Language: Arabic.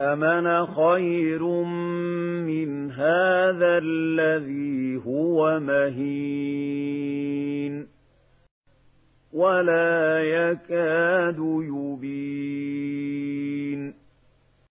أمن خير من هذا الذي هو مهين ولا يكاد يبين